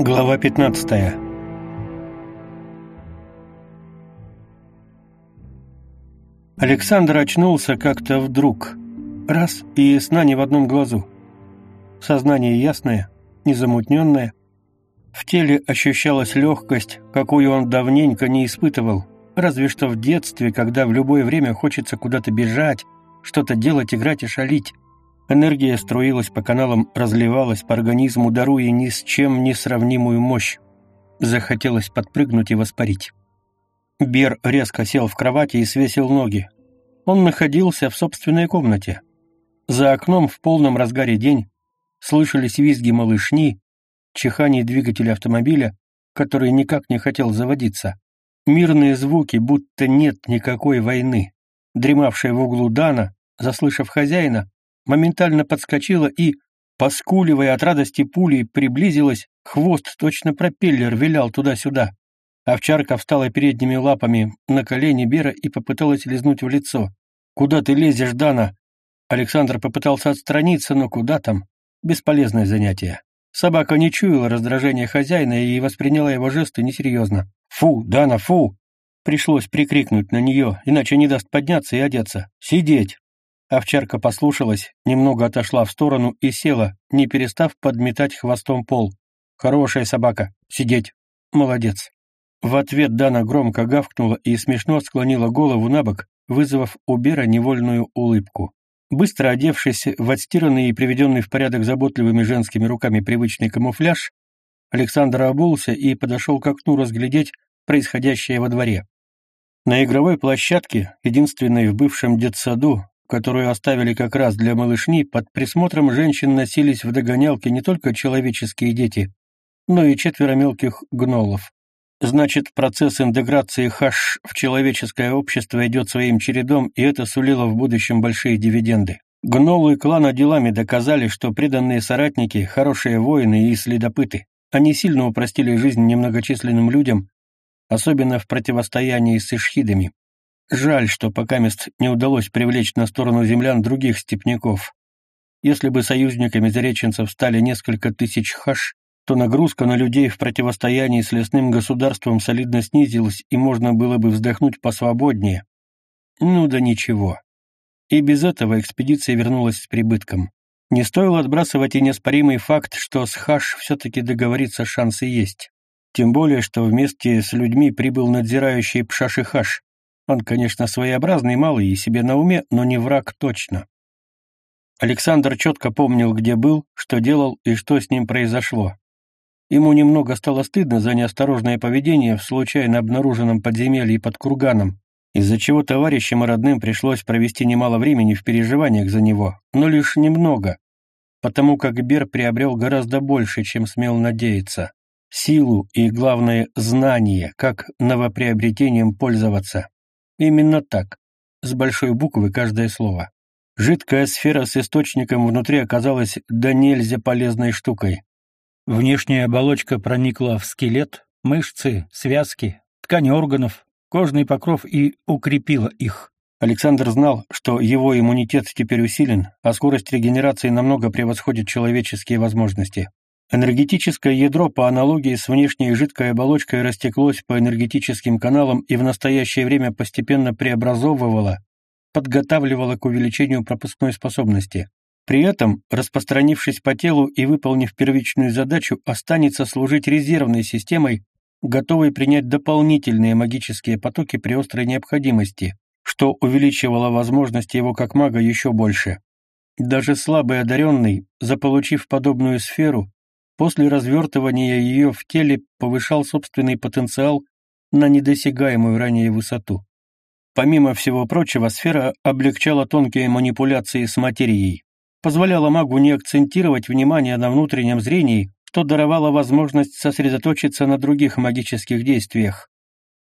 Глава 15 Александр очнулся как-то вдруг. Раз — и сна не в одном глазу. Сознание ясное, незамутненное. В теле ощущалась легкость, какую он давненько не испытывал, разве что в детстве, когда в любое время хочется куда-то бежать, что-то делать, играть и шалить. Энергия струилась по каналам, разливалась по организму, даруя ни с чем не сравнимую мощь. Захотелось подпрыгнуть и воспарить. Бер резко сел в кровати и свесил ноги. Он находился в собственной комнате. За окном в полном разгаре день слышались визги малышни, чихание двигателя автомобиля, который никак не хотел заводиться. Мирные звуки, будто нет никакой войны. Дремавшая в углу Дана, заслышав хозяина, моментально подскочила и, поскуливая от радости пулей, приблизилась, хвост, точно пропеллер, вилял туда-сюда. Овчарка встала передними лапами на колени Бера и попыталась лизнуть в лицо. «Куда ты лезешь, Дана?» Александр попытался отстраниться, но куда там? Бесполезное занятие. Собака не чуяла раздражения хозяина и восприняла его жесты несерьезно. «Фу, Дана, фу!» Пришлось прикрикнуть на нее, иначе не даст подняться и одеться. «Сидеть!» Овчарка послушалась, немного отошла в сторону и села, не перестав подметать хвостом пол. «Хорошая собака. Сидеть. Молодец». В ответ Дана громко гавкнула и смешно склонила голову на бок, вызвав у Бера невольную улыбку. Быстро одевшись в отстиранный и приведенный в порядок заботливыми женскими руками привычный камуфляж, Александр обулся и подошел к окну разглядеть происходящее во дворе. На игровой площадке, единственной в бывшем детсаду, которую оставили как раз для малышни, под присмотром женщин носились в догонялке не только человеческие дети, но и четверо мелких гнолов. Значит, процесс интеграции хаш в человеческое общество идет своим чередом, и это сулило в будущем большие дивиденды. Гнолы клана делами доказали, что преданные соратники – хорошие воины и следопыты. Они сильно упростили жизнь немногочисленным людям, особенно в противостоянии с ишхидами. Жаль, что пока мест не удалось привлечь на сторону землян других степняков. Если бы союзниками зареченцев стали несколько тысяч хаш, то нагрузка на людей в противостоянии с лесным государством солидно снизилась, и можно было бы вздохнуть посвободнее. Ну да ничего. И без этого экспедиция вернулась с прибытком. Не стоило отбрасывать и неоспоримый факт, что с Хаш все-таки договориться шансы есть. Тем более, что вместе с людьми прибыл надзирающий Пшаши Хаш. Он, конечно, своеобразный, малый и себе на уме, но не враг точно. Александр четко помнил, где был, что делал и что с ним произошло. Ему немного стало стыдно за неосторожное поведение в случайно обнаруженном подземелье под курганом, из-за чего товарищам и родным пришлось провести немало времени в переживаниях за него, но лишь немного, потому как Бер приобрел гораздо больше, чем смел надеяться. Силу и, главное, знание, как новоприобретением пользоваться. Именно так, с большой буквы каждое слово. Жидкая сфера с источником внутри оказалась до нельзя полезной штукой. Внешняя оболочка проникла в скелет, мышцы, связки, ткани органов, кожный покров и укрепила их. Александр знал, что его иммунитет теперь усилен, а скорость регенерации намного превосходит человеческие возможности. Энергетическое ядро по аналогии с внешней жидкой оболочкой растеклось по энергетическим каналам и в настоящее время постепенно преобразовывало, подготавливало к увеличению пропускной способности. При этом, распространившись по телу и выполнив первичную задачу, останется служить резервной системой, готовой принять дополнительные магические потоки при острой необходимости, что увеличивало возможности его как мага еще больше. Даже слабый одаренный, заполучив подобную сферу, после развертывания ее в теле повышал собственный потенциал на недосягаемую ранее высоту. Помимо всего прочего, сфера облегчала тонкие манипуляции с материей, позволяла магу не акцентировать внимание на внутреннем зрении, что даровало возможность сосредоточиться на других магических действиях.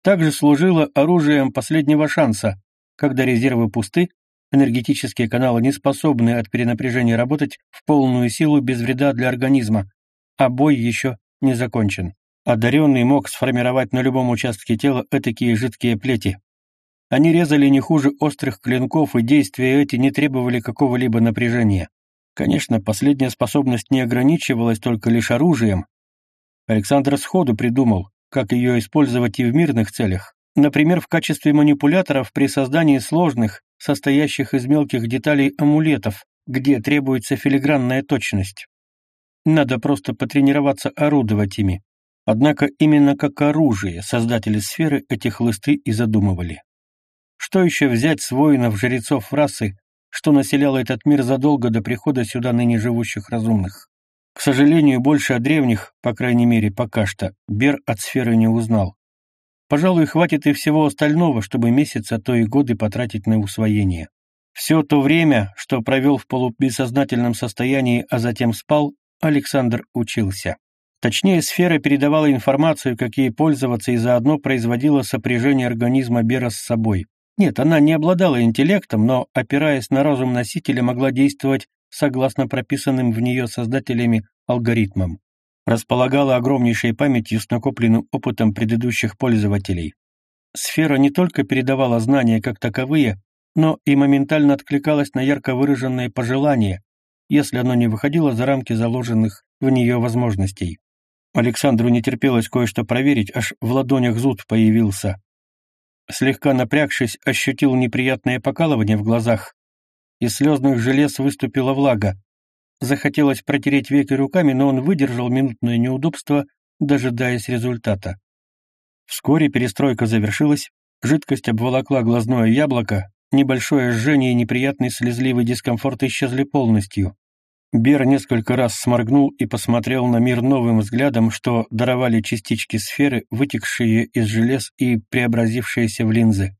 Также служила оружием последнего шанса, когда резервы пусты, энергетические каналы не способны от перенапряжения работать в полную силу без вреда для организма, а бой еще не закончен. Одаренный мог сформировать на любом участке тела этакие жидкие плети. Они резали не хуже острых клинков, и действия эти не требовали какого-либо напряжения. Конечно, последняя способность не ограничивалась только лишь оружием, Александр сходу придумал, как ее использовать и в мирных целях, например, в качестве манипуляторов при создании сложных, состоящих из мелких деталей амулетов, где требуется филигранная точность. Надо просто потренироваться орудовать ими. Однако именно как оружие создатели сферы эти хлысты и задумывали. Что еще взять с воинов-жрецов расы, что населяло этот мир задолго до прихода сюда ныне живущих разумных? К сожалению, больше о древних, по крайней мере, пока что, Бер от сферы не узнал. Пожалуй, хватит и всего остального, чтобы месяц, а то и годы потратить на усвоение. Все то время, что провел в полубессознательном состоянии, а затем спал, Александр учился. Точнее, сфера передавала информацию, как ей пользоваться, и заодно производила сопряжение организма Бера с собой. Нет, она не обладала интеллектом, но, опираясь на разум носителя, могла действовать согласно прописанным в нее создателями алгоритмам. Располагала огромнейшей памятью с накопленным опытом предыдущих пользователей. Сфера не только передавала знания как таковые, но и моментально откликалась на ярко выраженные пожелания, если оно не выходило за рамки заложенных в нее возможностей. Александру не терпелось кое-что проверить, аж в ладонях зуд появился. Слегка напрягшись, ощутил неприятное покалывание в глазах. Из слезных желез выступила влага. Захотелось протереть веки руками, но он выдержал минутное неудобство, дожидаясь результата. Вскоре перестройка завершилась, жидкость обволокла глазное яблоко, небольшое жжение и неприятный слезливый дискомфорт исчезли полностью. Бер несколько раз сморгнул и посмотрел на мир новым взглядом, что даровали частички сферы, вытекшие из желез и преобразившиеся в линзы.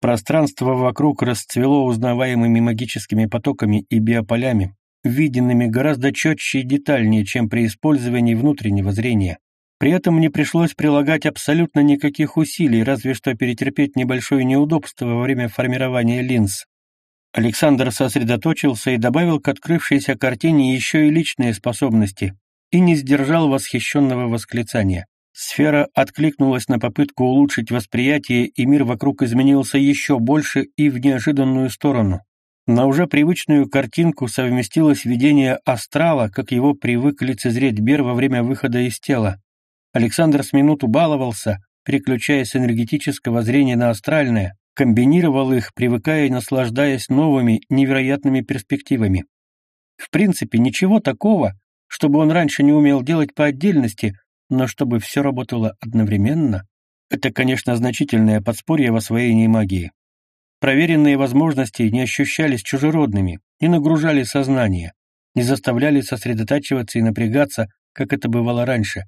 Пространство вокруг расцвело узнаваемыми магическими потоками и биополями, виденными гораздо четче и детальнее, чем при использовании внутреннего зрения. При этом не пришлось прилагать абсолютно никаких усилий, разве что перетерпеть небольшое неудобство во время формирования линз. Александр сосредоточился и добавил к открывшейся картине еще и личные способности, и не сдержал восхищенного восклицания. Сфера откликнулась на попытку улучшить восприятие, и мир вокруг изменился еще больше и в неожиданную сторону. На уже привычную картинку совместилось видение астрала, как его привык лицезреть Бер во время выхода из тела. Александр с минуту баловался, переключая с энергетического зрения на астральное, комбинировал их, привыкая и наслаждаясь новыми, невероятными перспективами. В принципе, ничего такого, чтобы он раньше не умел делать по отдельности, но чтобы все работало одновременно, это, конечно, значительное подспорье в освоении магии. Проверенные возможности не ощущались чужеродными, не нагружали сознание, не заставляли сосредотачиваться и напрягаться, как это бывало раньше.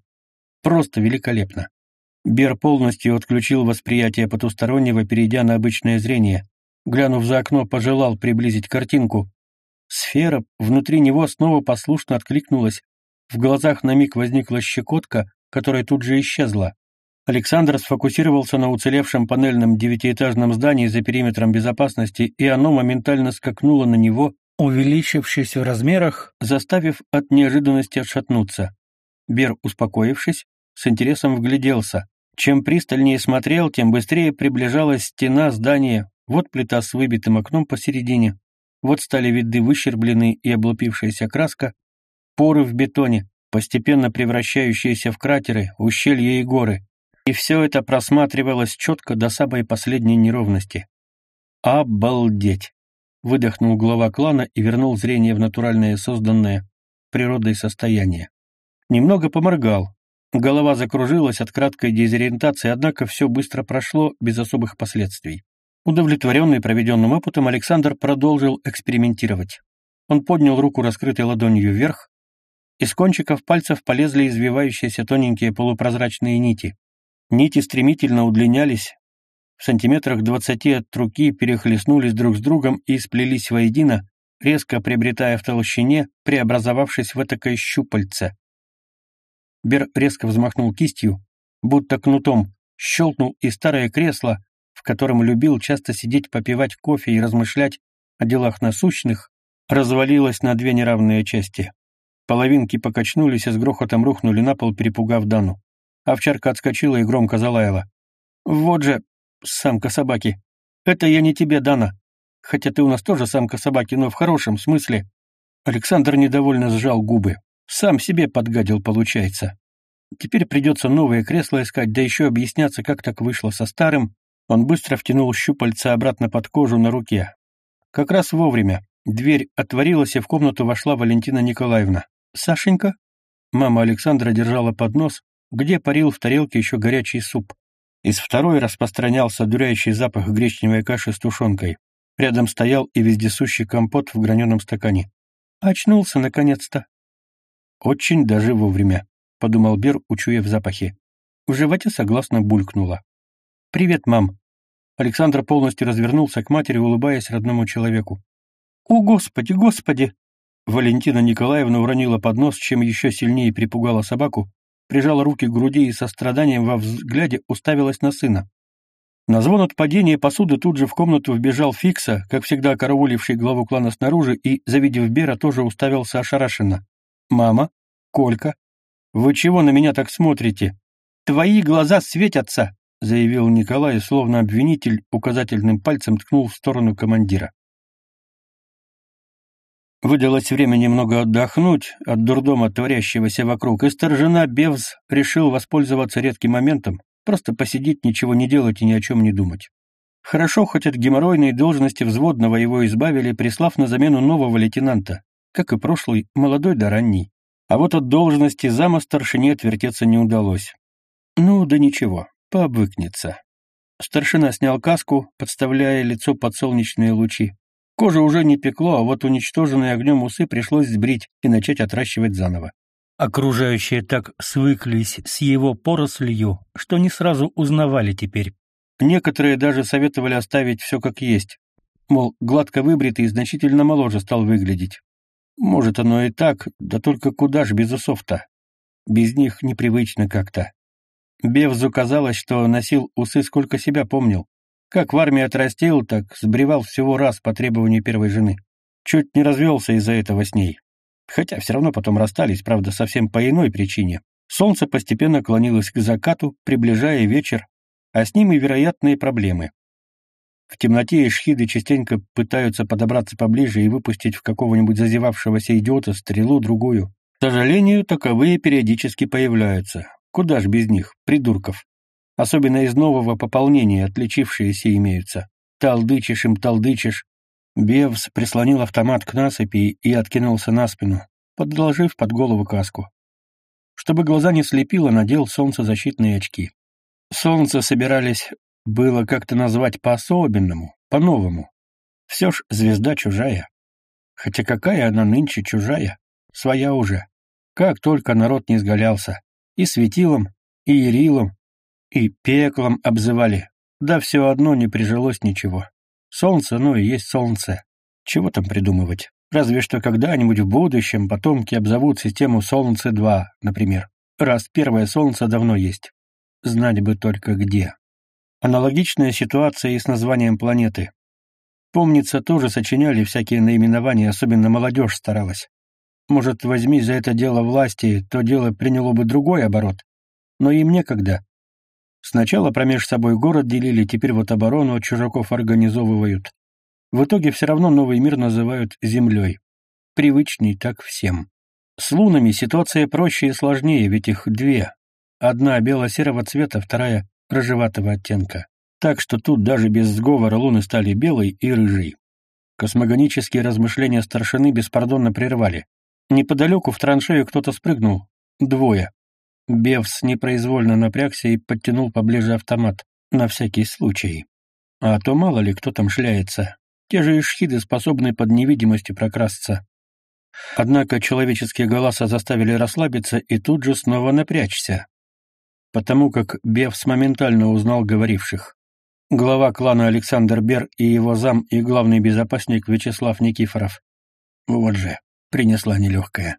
Просто великолепно. Бер полностью отключил восприятие потустороннего, перейдя на обычное зрение. Глянув за окно, пожелал приблизить картинку. Сфера внутри него снова послушно откликнулась. В глазах на миг возникла щекотка, которая тут же исчезла. Александр сфокусировался на уцелевшем панельном девятиэтажном здании за периметром безопасности, и оно моментально скакнуло на него, увеличившись в размерах, заставив от неожиданности отшатнуться. Бер, успокоившись, с интересом вгляделся. Чем пристальнее смотрел, тем быстрее приближалась стена здания, вот плита с выбитым окном посередине, вот стали видны выщербленные и облупившаяся краска, поры в бетоне, постепенно превращающиеся в кратеры, ущелья и горы. И все это просматривалось четко до самой последней неровности. «Обалдеть!» — выдохнул глава клана и вернул зрение в натуральное созданное природой состояние. Немного поморгал, Голова закружилась от краткой дезориентации, однако все быстро прошло без особых последствий. Удовлетворенный проведенным опытом, Александр продолжил экспериментировать. Он поднял руку, раскрытой ладонью вверх. Из кончиков пальцев полезли извивающиеся тоненькие полупрозрачные нити. Нити стремительно удлинялись, в сантиметрах двадцати от руки перехлестнулись друг с другом и сплелись воедино, резко приобретая в толщине, преобразовавшись в этакое щупальце. Бер резко взмахнул кистью, будто кнутом, щелкнул и старое кресло, в котором любил часто сидеть попивать кофе и размышлять о делах насущных, развалилось на две неравные части. Половинки покачнулись и с грохотом рухнули на пол, перепугав Дану. Овчарка отскочила и громко залаяла. «Вот же, самка собаки! Это я не тебе, Дана. Хотя ты у нас тоже самка собаки, но в хорошем смысле». Александр недовольно сжал губы. Сам себе подгадил, получается. Теперь придется новые кресла искать, да еще объясняться, как так вышло со старым. Он быстро втянул щупальца обратно под кожу на руке. Как раз вовремя. Дверь отворилась, и в комнату вошла Валентина Николаевна. «Сашенька?» Мама Александра держала поднос, где парил в тарелке еще горячий суп. Из второй распространялся дуряющий запах гречневой каши с тушенкой. Рядом стоял и вездесущий компот в граненом стакане. «Очнулся, наконец-то!» «Очень даже вовремя», — подумал Бер, учуяв запахи. В животе согласно булькнуло. «Привет, мам!» Александр полностью развернулся к матери, улыбаясь родному человеку. «О, Господи, Господи!» Валентина Николаевна уронила поднос, чем еще сильнее припугала собаку, прижала руки к груди и со страданием во взгляде уставилась на сына. На звон от падения посуды тут же в комнату вбежал Фикса, как всегда карауливший главу клана снаружи, и, завидев Бера, тоже уставился ошарашенно. «Мама? Колька? Вы чего на меня так смотрите? Твои глаза светятся!» — заявил Николай, словно обвинитель указательным пальцем ткнул в сторону командира. Выдалось время немного отдохнуть от дурдома творящегося вокруг, и старжена Бевз решил воспользоваться редким моментом, просто посидеть, ничего не делать и ни о чем не думать. Хорошо, хоть от геморройной должности взводного его избавили, прислав на замену нового лейтенанта, как и прошлый, молодой да ранний. А вот от должности зама старшине отвертеться не удалось. Ну, да ничего, пообвыкнется. Старшина снял каску, подставляя лицо под солнечные лучи. Кожа уже не пекло, а вот уничтоженные огнем усы пришлось сбрить и начать отращивать заново. Окружающие так свыклись с его порослью, что не сразу узнавали теперь. Некоторые даже советовали оставить все как есть. Мол, гладко выбритый и значительно моложе стал выглядеть. Может, оно и так, да только куда ж без усов-то? Без них непривычно как-то. Бевзу казалось, что носил усы сколько себя помнил. Как в армии отрастил, так сбривал всего раз по требованию первой жены. Чуть не развелся из-за этого с ней. Хотя все равно потом расстались, правда, совсем по иной причине. Солнце постепенно клонилось к закату, приближая вечер, а с ним и вероятные проблемы. В темноте эшхиды частенько пытаются подобраться поближе и выпустить в какого-нибудь зазевавшегося идиота стрелу-другую. К сожалению, таковые периодически появляются. Куда ж без них, придурков. Особенно из нового пополнения отличившиеся имеются. Талдычишь им талдычишь. Бевс прислонил автомат к насыпи и откинулся на спину, подложив под голову каску. Чтобы глаза не слепило, надел солнцезащитные очки. Солнце собирались было как-то назвать по-особенному, по-новому. Все ж звезда чужая. Хотя какая она нынче чужая? Своя уже. Как только народ не изгалялся. И светилом, и ярилом, и пеклом обзывали. Да все одно не прижилось ничего. Солнце, ну и есть солнце. Чего там придумывать? Разве что когда-нибудь в будущем потомки обзовут систему Солнце-2, например. Раз первое Солнце давно есть. Знать бы только где. Аналогичная ситуация и с названием планеты. Помнится, тоже сочиняли всякие наименования, особенно молодежь старалась. Может, возьми за это дело власти, то дело приняло бы другой оборот. Но им некогда. Сначала промеж собой город делили, теперь вот оборону чужаков организовывают. В итоге все равно новый мир называют землей. Привычней так всем. С лунами ситуация проще и сложнее, ведь их две. Одна бело-серого цвета, вторая рыжеватого оттенка. Так что тут даже без сговора луны стали белой и рыжей. Космогонические размышления старшины беспардонно прервали. Неподалеку в траншею кто-то спрыгнул. Двое. Бевс непроизвольно напрягся и подтянул поближе автомат, на всякий случай. А то мало ли кто там шляется. Те же ишхиды способны под невидимостью прокрасться. Однако человеческие голоса заставили расслабиться и тут же снова напрячься. Потому как Бевс моментально узнал говоривших. Глава клана Александр Бер и его зам и главный безопасник Вячеслав Никифоров. Вот же, принесла нелегкая.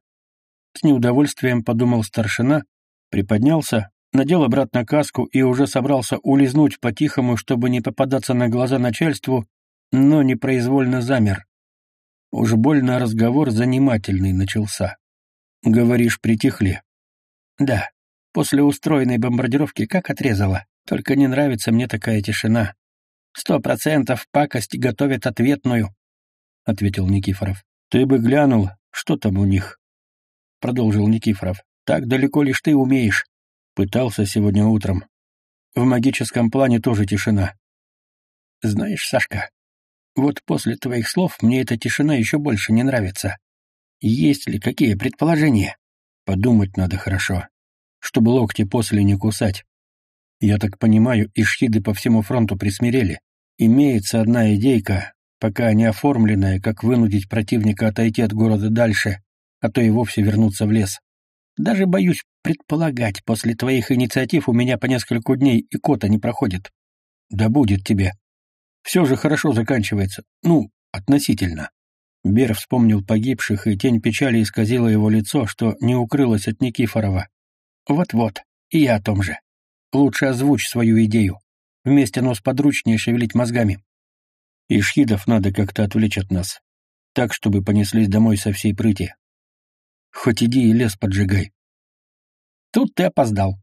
С неудовольствием подумал старшина, Приподнялся, надел обратно каску и уже собрался улизнуть по-тихому, чтобы не попадаться на глаза начальству, но непроизвольно замер. Уж больно разговор занимательный начался. «Говоришь, притихли?» «Да. После устроенной бомбардировки как отрезало. Только не нравится мне такая тишина. Сто процентов пакость готовят ответную», — ответил Никифоров. «Ты бы глянул, что там у них?» — продолжил Никифоров. Так далеко лишь ты умеешь. Пытался сегодня утром. В магическом плане тоже тишина. Знаешь, Сашка, вот после твоих слов мне эта тишина еще больше не нравится. Есть ли какие предположения? Подумать надо хорошо, чтобы локти после не кусать. Я так понимаю, ишхиды по всему фронту присмирели. Имеется одна идейка, пока не оформленная, как вынудить противника отойти от города дальше, а то и вовсе вернуться в лес. Даже боюсь предполагать, после твоих инициатив у меня по несколько дней и кота не проходит. Да будет тебе. Все же хорошо заканчивается. Ну, относительно. Бер вспомнил погибших, и тень печали исказила его лицо, что не укрылось от Никифорова. Вот-вот, и я о том же. Лучше озвучь свою идею. Вместе нос подручнее шевелить мозгами. Ишхидов надо как-то отвлечь от нас. Так, чтобы понеслись домой со всей прыти. Хоть иди и лес поджигай. Тут ты опоздал.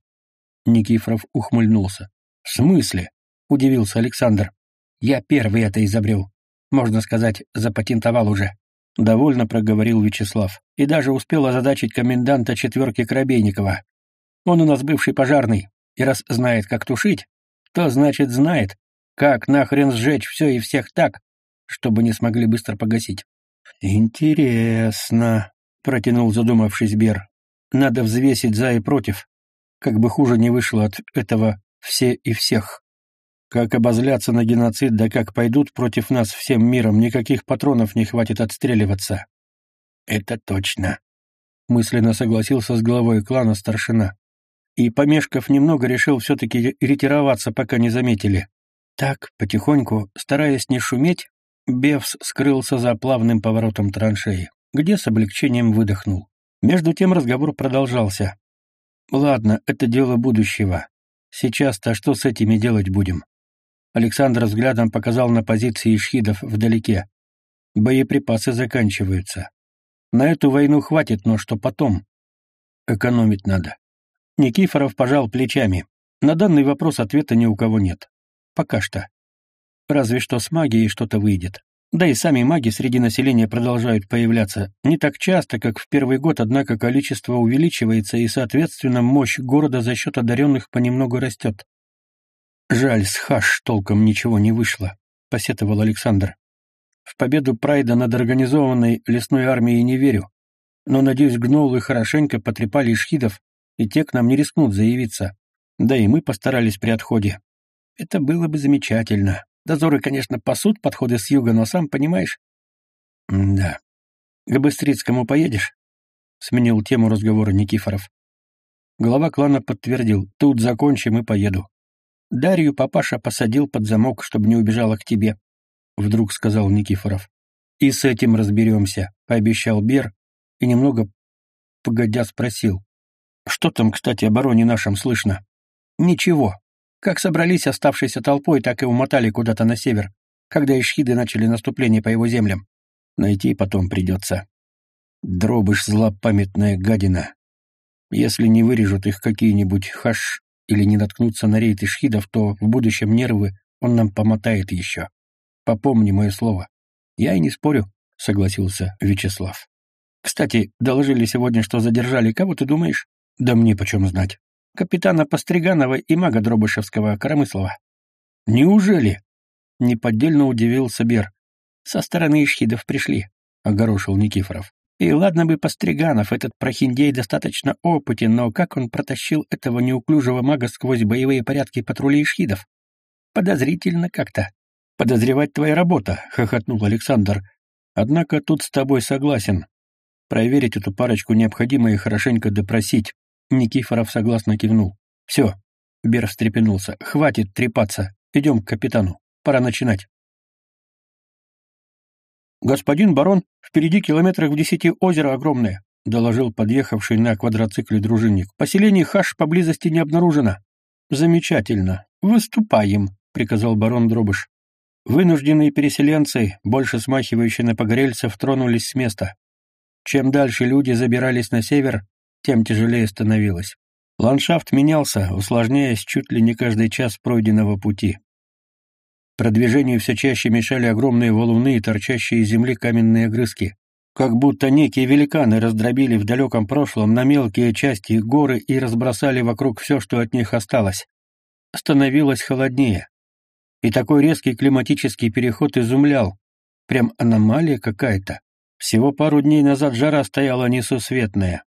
Никифоров ухмыльнулся. В смысле? Удивился Александр. Я первый это изобрел. Можно сказать, запатентовал уже. Довольно проговорил Вячеслав. И даже успел озадачить коменданта четверки Коробейникова. Он у нас бывший пожарный, и раз знает, как тушить, то значит знает, как нахрен сжечь все и всех так, чтобы не смогли быстро погасить. Интересно, протянул задумавшись Бер. Надо взвесить за и против. Как бы хуже не вышло от этого все и всех. Как обозляться на геноцид, да как пойдут против нас всем миром, никаких патронов не хватит отстреливаться. Это точно. Мысленно согласился с главой клана старшина. И, помешков немного, решил все-таки ретироваться, пока не заметили. Так, потихоньку, стараясь не шуметь, Бевс скрылся за плавным поворотом траншеи, где с облегчением выдохнул. Между тем разговор продолжался. «Ладно, это дело будущего. Сейчас-то что с этими делать будем? Александр взглядом показал на позиции шхидов вдалеке. Боеприпасы заканчиваются. На эту войну хватит, но что потом? Экономить надо. Никифоров пожал плечами. На данный вопрос ответа ни у кого нет. Пока что. Разве что с магией что-то выйдет. Да и сами маги среди населения продолжают появляться. Не так часто, как в первый год, однако количество увеличивается, и, соответственно, мощь города за счет одаренных понемногу растет. «Жаль, с Хаш толком ничего не вышло», — посетовал Александр. «В победу Прайда над организованной лесной армией не верю, но, надеюсь, гнолы хорошенько потрепали шхидов, и те к нам не рискнут заявиться. Да и мы постарались при отходе. Это было бы замечательно. Дозоры, конечно, пасут подходы с юга, но сам понимаешь...» «Да. К Быстрицкому поедешь?» — сменил тему разговора Никифоров. Глава клана подтвердил. «Тут закончим и поеду». Дарью папаша посадил под замок, чтобы не убежала к тебе, — вдруг сказал Никифоров. И с этим разберемся, — пообещал Бер и немного погодя спросил. Что там, кстати, о бароне нашем слышно? Ничего. Как собрались оставшейся толпой, так и умотали куда-то на север, когда ишхиды начали наступление по его землям. Найти потом придется. Дробыш злопамятная гадина. Если не вырежут их какие-нибудь хаш или не наткнуться на рейд ишхидов, то в будущем нервы он нам помотает еще. Попомни мое слово. Я и не спорю, — согласился Вячеслав. Кстати, доложили сегодня, что задержали. Кого ты думаешь? Да мне почем знать. Капитана Постриганова и мага Дробышевского Коромыслова. Неужели? Неподдельно удивился Бер. Со стороны ишхидов пришли, — огорошил Никифоров. И ладно бы Постриганов, этот прохиндей достаточно опытен, но как он протащил этого неуклюжего мага сквозь боевые порядки патрулей шхидов? Подозрительно как-то. Подозревать твоя работа, — хохотнул Александр. Однако тут с тобой согласен. Проверить эту парочку необходимо и хорошенько допросить. Никифоров согласно кивнул. Все. Бер встрепенулся. Хватит трепаться. Идем к капитану. Пора начинать. «Господин барон, впереди километрах в десяти озеро огромное», — доложил подъехавший на квадроцикле дружинник. «Поселений Хаш поблизости не обнаружено». «Замечательно. Выступаем», — приказал барон Дробыш. Вынужденные переселенцы, больше смахивающие на погорельцев, тронулись с места. Чем дальше люди забирались на север, тем тяжелее становилось. Ландшафт менялся, усложняясь чуть ли не каждый час пройденного пути. Продвижению все чаще мешали огромные валуны и торчащие из земли каменные огрызки. как будто некие великаны раздробили в далеком прошлом на мелкие части горы и разбросали вокруг все, что от них осталось. Становилось холоднее. И такой резкий климатический переход изумлял. Прям аномалия какая-то. Всего пару дней назад жара стояла несусветная.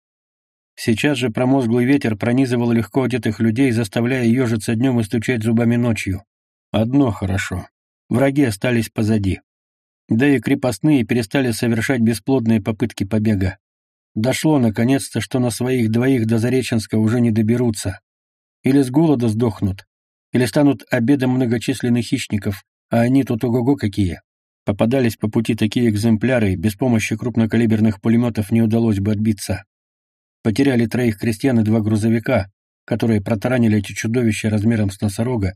Сейчас же промозглый ветер пронизывал легко одетых людей, заставляя ежиться днем и стучать зубами ночью. Одно хорошо. Враги остались позади. Да и крепостные перестали совершать бесплодные попытки побега. Дошло, наконец-то, что на своих двоих до Зареченска уже не доберутся. Или с голода сдохнут, или станут обедом многочисленных хищников, а они тут ого-го какие. Попадались по пути такие экземпляры, без помощи крупнокалиберных пулеметов не удалось бы отбиться. Потеряли троих крестьян и два грузовика, которые протаранили эти чудовища размером с носорога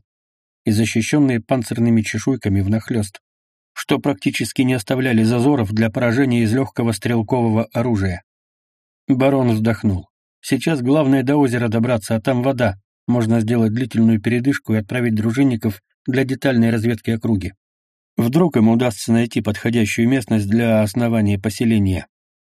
и защищенные панцирными чешуйками внахлёст что практически не оставляли зазоров для поражения из легкого стрелкового оружия. Барон вздохнул. Сейчас главное до озера добраться, а там вода. Можно сделать длительную передышку и отправить дружинников для детальной разведки округи. Вдруг им удастся найти подходящую местность для основания поселения.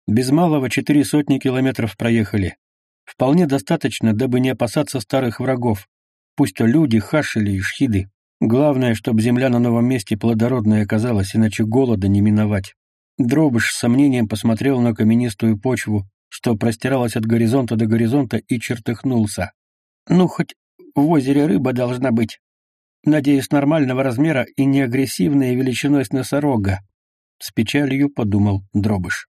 Без малого четыре сотни километров проехали. Вполне достаточно, дабы не опасаться старых врагов, пусть то люди, хашели и шхиды. Главное, чтобы земля на новом месте плодородной оказалась, иначе голода не миновать. Дробыш с сомнением посмотрел на каменистую почву, что простиралась от горизонта до горизонта, и чертыхнулся. «Ну, хоть в озере рыба должна быть. Надеюсь, нормального размера и не агрессивная величиной с носорога», — с печалью подумал Дробыш.